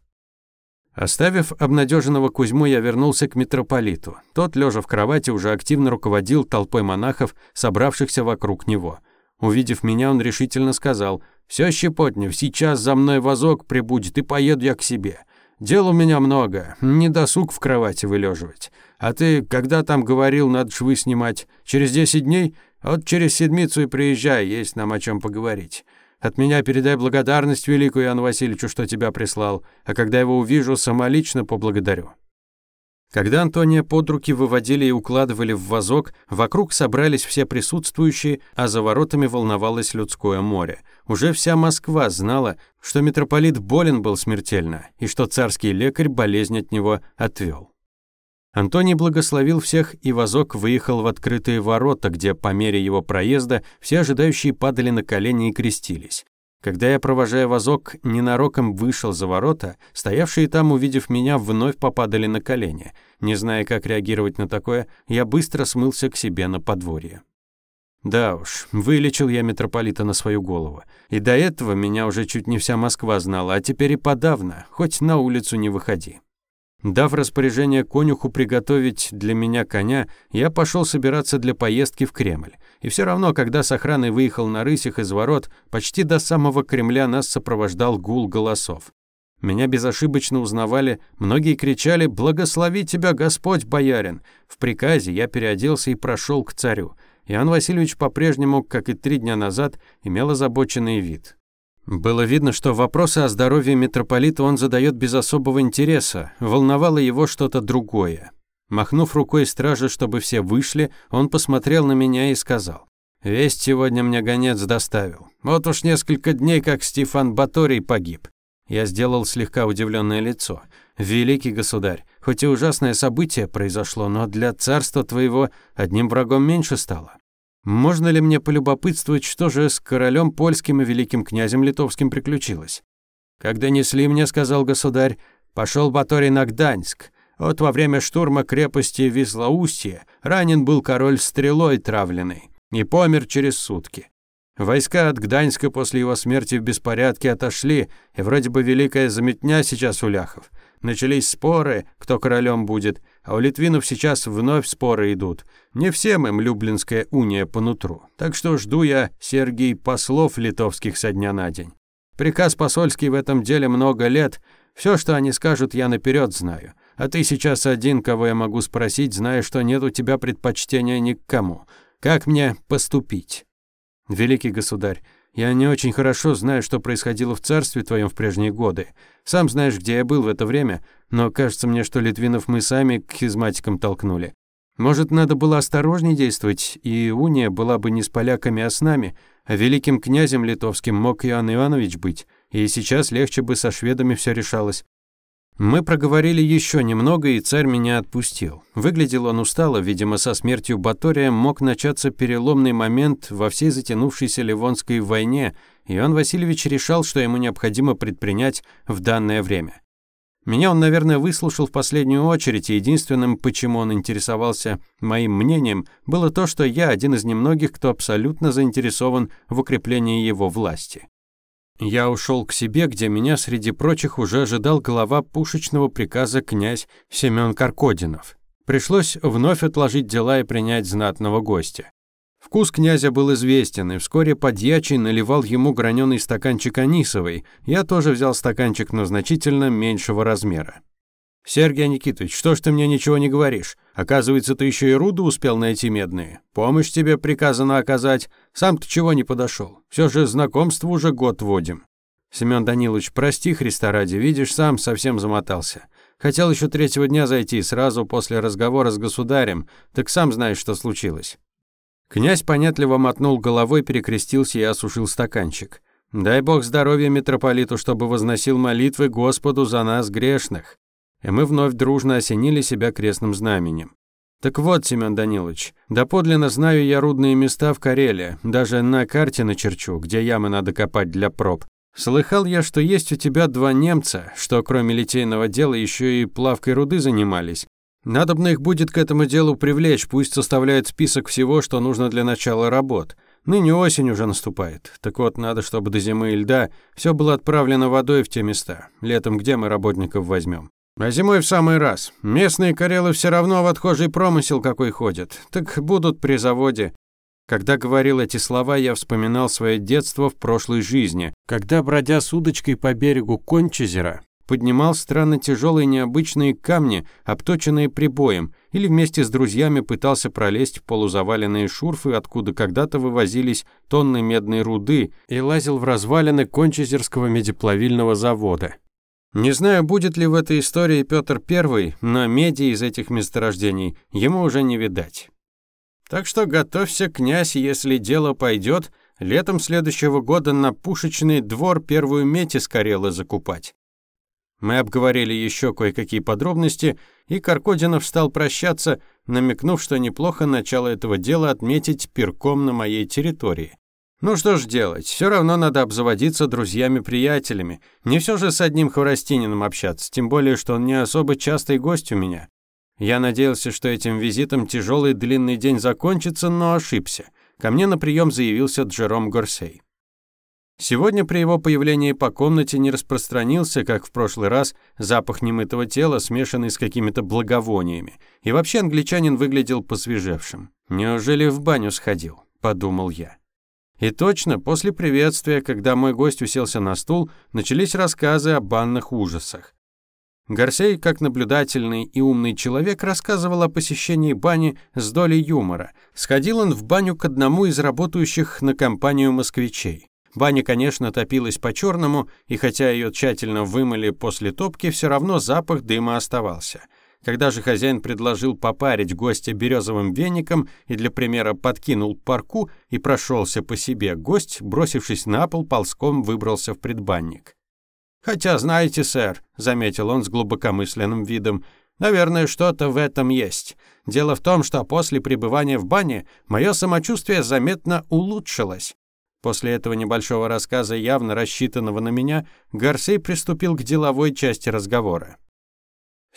Оставив обнадеженного Кузьму, я вернулся к митрополиту. Тот, лежа в кровати, уже активно руководил толпой монахов, собравшихся вокруг него. Увидев меня, он решительно сказал, «Все, Щепотнев, сейчас за мной вазок прибудет, и поеду я к себе. Дел у меня много, не досуг в кровати вылеживать. А ты когда там говорил, надо швы снимать? Через десять дней? Вот через седмицу и приезжай, есть нам о чем поговорить. От меня передай благодарность великую Иоанну Васильевичу, что тебя прислал, а когда его увижу, самолично поблагодарю». Когда Антония под руки выводили и укладывали в вазок, вокруг собрались все присутствующие, а за воротами волновалось людское море. Уже вся Москва знала, что митрополит болен был смертельно, и что царский лекарь болезнь от него отвел. Антоний благословил всех, и вазок выехал в открытые ворота, где по мере его проезда все ожидающие падали на колени и крестились. Когда я, провожая вазок, ненароком вышел за ворота, стоявшие там, увидев меня, вновь попадали на колени. Не зная, как реагировать на такое, я быстро смылся к себе на подворье. Да уж, вылечил я митрополита на свою голову. И до этого меня уже чуть не вся Москва знала, а теперь и подавно, хоть на улицу не выходи. Дав распоряжение конюху приготовить для меня коня, я пошел собираться для поездки в Кремль. И все равно, когда с охраной выехал на рысях из ворот, почти до самого Кремля нас сопровождал гул голосов. Меня безошибочно узнавали, многие кричали «Благослови тебя, Господь, боярин!». В приказе я переоделся и прошел к царю. Иоанн Васильевич по-прежнему, как и три дня назад, имел озабоченный вид. Было видно, что вопросы о здоровье митрополита он задает без особого интереса, волновало его что-то другое. Махнув рукой стражи, чтобы все вышли, он посмотрел на меня и сказал. «Весть сегодня мне гонец доставил. Вот уж несколько дней, как Стефан Баторий погиб. Я сделал слегка удивленное лицо. «Великий государь, хоть и ужасное событие произошло, но для царства твоего одним врагом меньше стало. Можно ли мне полюбопытствовать, что же с королем польским и великим князем литовским приключилось?» «Когда несли мне, — сказал государь, — пошел Баторий на Гданьск. Вот во время штурма крепости Вислоустье ранен был король стрелой травленный и помер через сутки. Войска от Гданьска после его смерти в беспорядке отошли, и вроде бы великая заметня сейчас у ляхов. Начались споры, кто королем будет, а у литвинов сейчас вновь споры идут. Не всем им Люблинская уния по нутру. Так что жду я, Сергий, послов литовских со дня на день. Приказ посольский в этом деле много лет. Все, что они скажут, я наперед знаю. А ты сейчас один, кого я могу спросить, зная, что нет у тебя предпочтения ни к кому. Как мне поступить? Великий государь, я не очень хорошо знаю, что происходило в царстве твоем в прежние годы. Сам знаешь, где я был в это время, но кажется мне, что литвинов мы сами к хизматикам толкнули. Может, надо было осторожнее действовать, и уния была бы не с поляками, а с нами, а великим князем литовским мог Иоанн Иванович быть, и сейчас легче бы со шведами все решалось. Мы проговорили еще немного, и царь меня отпустил. Выглядел он устало, видимо, со смертью Батория мог начаться переломный момент во всей затянувшейся Ливонской войне, и Иван Васильевич решал, что ему необходимо предпринять в данное время. Меня он, наверное, выслушал в последнюю очередь, и единственным, почему он интересовался моим мнением, было то, что я один из немногих, кто абсолютно заинтересован в укреплении его власти. Я ушел к себе, где меня среди прочих уже ожидал глава пушечного приказа князь Семен Каркодинов. Пришлось вновь отложить дела и принять знатного гостя. Вкус князя был известен, и вскоре подьячий наливал ему граненый стаканчик анисовый. Я тоже взял стаканчик, но значительно меньшего размера. «Сергей Никитович, что ж ты мне ничего не говоришь? Оказывается, ты еще и руду успел найти медные. Помощь тебе приказано оказать. Сам-то чего не подошел? Все же знакомство уже год водим». Семен Данилович, прости, Христа ради, видишь, сам совсем замотался. Хотел еще третьего дня зайти, сразу после разговора с государем, так сам знаешь, что случилось». Князь понятливо мотнул головой, перекрестился и осушил стаканчик. «Дай Бог здоровья митрополиту, чтобы возносил молитвы Господу за нас грешных и мы вновь дружно осенили себя крестным знаменем. Так вот, Семен Данилович, доподлинно знаю я рудные места в Карелии, даже на карте начерчу, где ямы надо копать для проб. Слыхал я, что есть у тебя два немца, что кроме литейного дела еще и плавкой руды занимались. Надобно их будет к этому делу привлечь, пусть составляют список всего, что нужно для начала работ. Ныне осень уже наступает. Так вот, надо, чтобы до зимы и льда все было отправлено водой в те места. Летом где мы работников возьмем? А зимой в самый раз. Местные карелы все равно в отхожий промысел какой ходят. Так будут при заводе. Когда говорил эти слова, я вспоминал свое детство в прошлой жизни, когда, бродя с удочкой по берегу Кончезера, поднимал странно тяжелые необычные камни, обточенные прибоем, или вместе с друзьями пытался пролезть в полузаваленные шурфы, откуда когда-то вывозились тонны медной руды, и лазил в развалины Кончезерского медиплавильного завода. Не знаю, будет ли в этой истории Петр I, но меди из этих месторождений ему уже не видать. Так что готовься, князь, если дело пойдет, летом следующего года на пушечный двор первую медь из Карелы закупать. Мы обговорили еще кое-какие подробности, и Каркодинов стал прощаться, намекнув, что неплохо начало этого дела отметить пирком на моей территории. Ну что ж делать, все равно надо обзаводиться друзьями-приятелями. Не все же с одним хворостинином общаться, тем более, что он не особо частый гость у меня. Я надеялся, что этим визитом тяжелый длинный день закончится, но ошибся. Ко мне на прием заявился Джером Горсей. Сегодня при его появлении по комнате не распространился, как в прошлый раз, запах немытого тела, смешанный с какими-то благовониями. И вообще англичанин выглядел посвежевшим. «Неужели в баню сходил?» – подумал я. И точно, после приветствия, когда мой гость уселся на стул, начались рассказы о банных ужасах. Гарсей, как наблюдательный и умный человек, рассказывал о посещении бани с долей юмора. Сходил он в баню к одному из работающих на компанию москвичей. Баня, конечно, топилась по-черному, и хотя ее тщательно вымыли после топки, все равно запах дыма оставался – когда же хозяин предложил попарить гостя березовым веником и для примера подкинул парку и прошелся по себе, гость, бросившись на пол, ползком выбрался в предбанник. Хотя, знаете, сэр, заметил он с глубокомысленным видом, наверное, что-то в этом есть. Дело в том, что после пребывания в бане мое самочувствие заметно улучшилось. После этого небольшого рассказа, явно рассчитанного на меня, Гарсей приступил к деловой части разговора.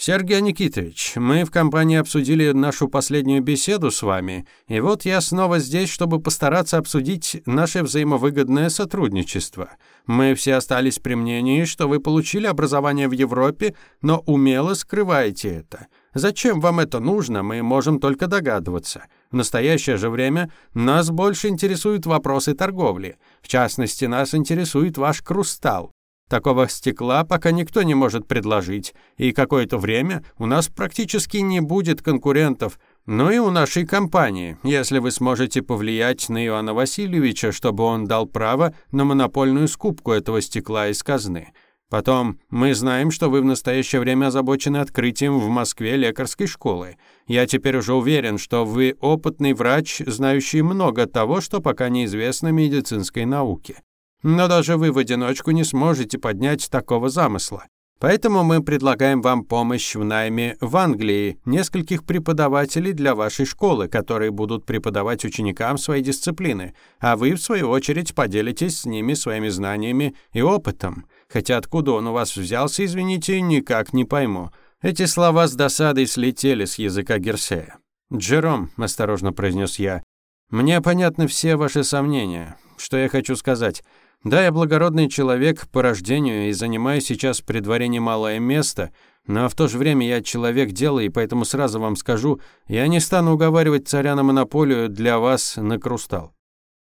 Сергей Никитович, мы в компании обсудили нашу последнюю беседу с вами, и вот я снова здесь, чтобы постараться обсудить наше взаимовыгодное сотрудничество. Мы все остались при мнении, что вы получили образование в Европе, но умело скрываете это. Зачем вам это нужно, мы можем только догадываться. В настоящее же время нас больше интересуют вопросы торговли. В частности, нас интересует ваш крустал. Такого стекла пока никто не может предложить, и какое-то время у нас практически не будет конкурентов, но и у нашей компании, если вы сможете повлиять на Иоанна Васильевича, чтобы он дал право на монопольную скупку этого стекла из казны. Потом, мы знаем, что вы в настоящее время озабочены открытием в Москве лекарской школы. Я теперь уже уверен, что вы опытный врач, знающий много того, что пока неизвестно медицинской науке. Но даже вы в одиночку не сможете поднять такого замысла. Поэтому мы предлагаем вам помощь в найме в Англии нескольких преподавателей для вашей школы, которые будут преподавать ученикам свои дисциплины, а вы, в свою очередь, поделитесь с ними своими знаниями и опытом. Хотя откуда он у вас взялся, извините, никак не пойму. Эти слова с досадой слетели с языка Герсея. «Джером», — осторожно произнес я, — «мне понятны все ваши сомнения. Что я хочу сказать? Да, я благородный человек по рождению и занимаю сейчас при дворе немалое место, но в то же время я человек дела, и поэтому сразу вам скажу, я не стану уговаривать царя на монополию для вас на крустал.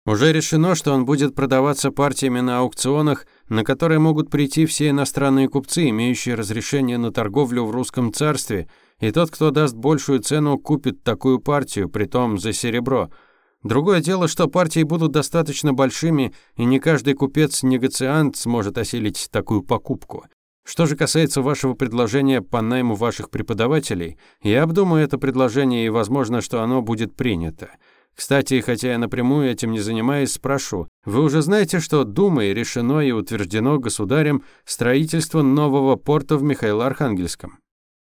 Уже решено, что он будет продаваться партиями на аукционах, на которые могут прийти все иностранные купцы, имеющие разрешение на торговлю в русском царстве, и тот, кто даст большую цену, купит такую партию, притом за серебро – Другое дело, что партии будут достаточно большими, и не каждый купец-негациант сможет осилить такую покупку. Что же касается вашего предложения по найму ваших преподавателей, я обдумаю это предложение, и возможно, что оно будет принято. Кстати, хотя я напрямую этим не занимаюсь, спрошу. Вы уже знаете, что Думой решено и утверждено государем строительство нового порта в Михаило-Архангельском?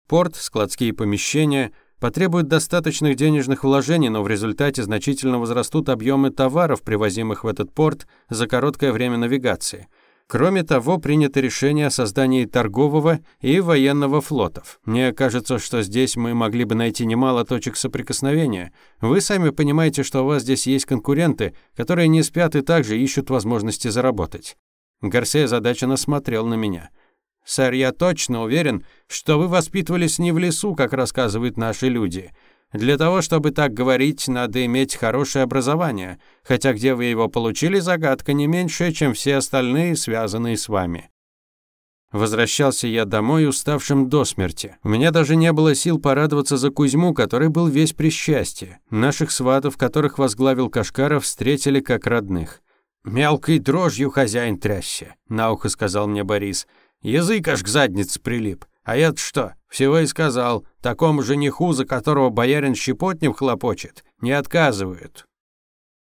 Порт, складские помещения – потребует достаточных денежных вложений, но в результате значительно возрастут объемы товаров, привозимых в этот порт за короткое время навигации. Кроме того, принято решение о создании торгового и военного флотов. Мне кажется, что здесь мы могли бы найти немало точек соприкосновения. Вы сами понимаете, что у вас здесь есть конкуренты, которые не спят и также ищут возможности заработать. Гарсия задаченно смотрел на меня. Сэр, я точно уверен, что вы воспитывались не в лесу, как рассказывают наши люди. Для того, чтобы так говорить, надо иметь хорошее образование, хотя где вы его получили, загадка не меньше, чем все остальные, связанные с вами. Возвращался я домой уставшим до смерти. У меня даже не было сил порадоваться за Кузьму, который был весь при счастье. Наших сватов, которых возглавил Кашкаров, встретили как родных. «Мелкой дрожью хозяин трясся», — на ухо сказал мне Борис. Язык аж к заднице прилип. А я-то что, всего и сказал. Такому жениху, за которого боярин Щепотнев хлопочет, не отказывают.